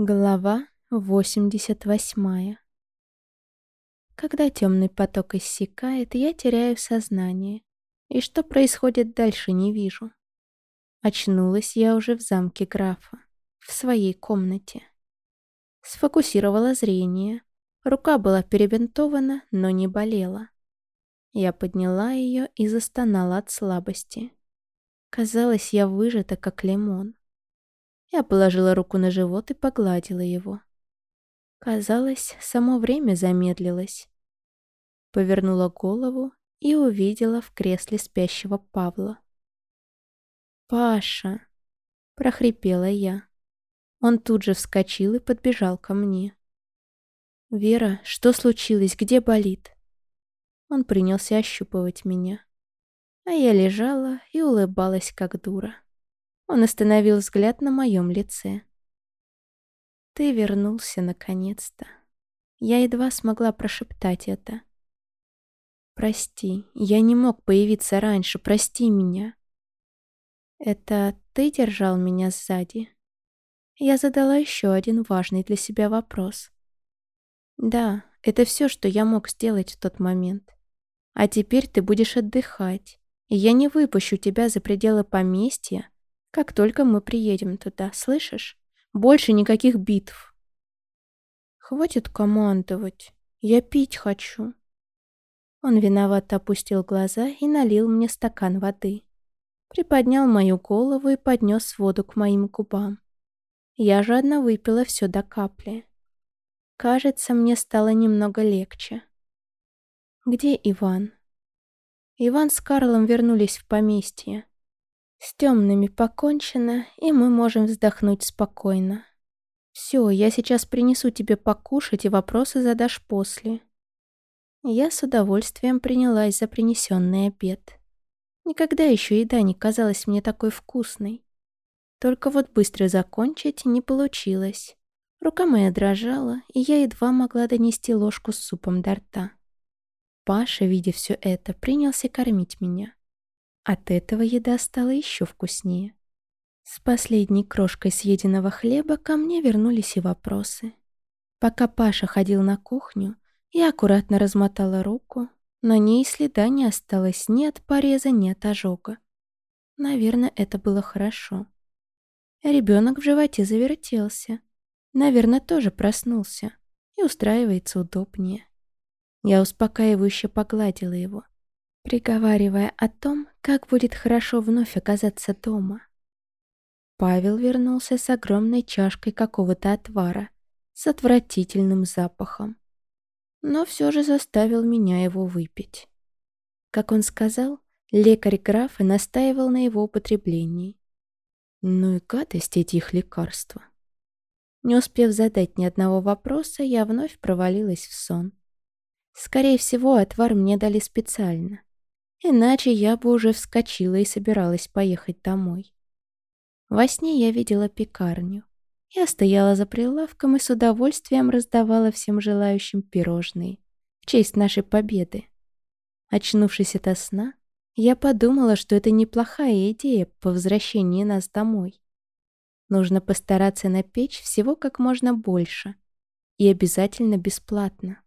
Глава 88 Когда темный поток иссякает, я теряю сознание, и что происходит дальше, не вижу. Очнулась я уже в замке графа, в своей комнате. Сфокусировала зрение, рука была перебинтована, но не болела. Я подняла ее и застонала от слабости. Казалось, я выжата, как лимон. Я положила руку на живот и погладила его. Казалось, само время замедлилось. Повернула голову и увидела в кресле спящего Павла. «Паша!» — прохрипела я. Он тут же вскочил и подбежал ко мне. «Вера, что случилось? Где болит?» Он принялся ощупывать меня. А я лежала и улыбалась, как дура. Он остановил взгляд на моем лице. «Ты вернулся наконец-то». Я едва смогла прошептать это. «Прости, я не мог появиться раньше, прости меня». «Это ты держал меня сзади?» Я задала еще один важный для себя вопрос. «Да, это все, что я мог сделать в тот момент. А теперь ты будешь отдыхать, и я не выпущу тебя за пределы поместья, как только мы приедем туда, слышишь? Больше никаких битв. Хватит командовать. Я пить хочу. Он виновато опустил глаза и налил мне стакан воды. Приподнял мою голову и поднес воду к моим губам. Я жадно выпила все до капли. Кажется, мне стало немного легче. Где Иван? Иван с Карлом вернулись в поместье. С темными покончено, и мы можем вздохнуть спокойно. Все, я сейчас принесу тебе покушать, и вопросы задашь после. Я с удовольствием принялась за принесенный обед. Никогда еще еда не казалась мне такой вкусной. Только вот быстро закончить не получилось. Рука моя дрожала, и я едва могла донести ложку с супом до рта. Паша, видя все это, принялся кормить меня. От этого еда стала еще вкуснее. С последней крошкой съеденного хлеба ко мне вернулись и вопросы. Пока Паша ходил на кухню, я аккуратно размотала руку. На ней следа не осталось ни от пореза, ни от ожога. Наверное, это было хорошо. Ребенок в животе завертелся. Наверное, тоже проснулся и устраивается удобнее. Я успокаивающе погладила его приговаривая о том, как будет хорошо вновь оказаться дома. Павел вернулся с огромной чашкой какого-то отвара с отвратительным запахом, но все же заставил меня его выпить. Как он сказал, лекарь графа настаивал на его употреблении. Ну и гадость эти их лекарства. Не успев задать ни одного вопроса, я вновь провалилась в сон. Скорее всего, отвар мне дали специально. Иначе я бы уже вскочила и собиралась поехать домой. Во сне я видела пекарню. Я стояла за прилавком и с удовольствием раздавала всем желающим пирожные в честь нашей победы. Очнувшись от сна, я подумала, что это неплохая идея по возвращении нас домой. Нужно постараться напечь всего как можно больше и обязательно бесплатно.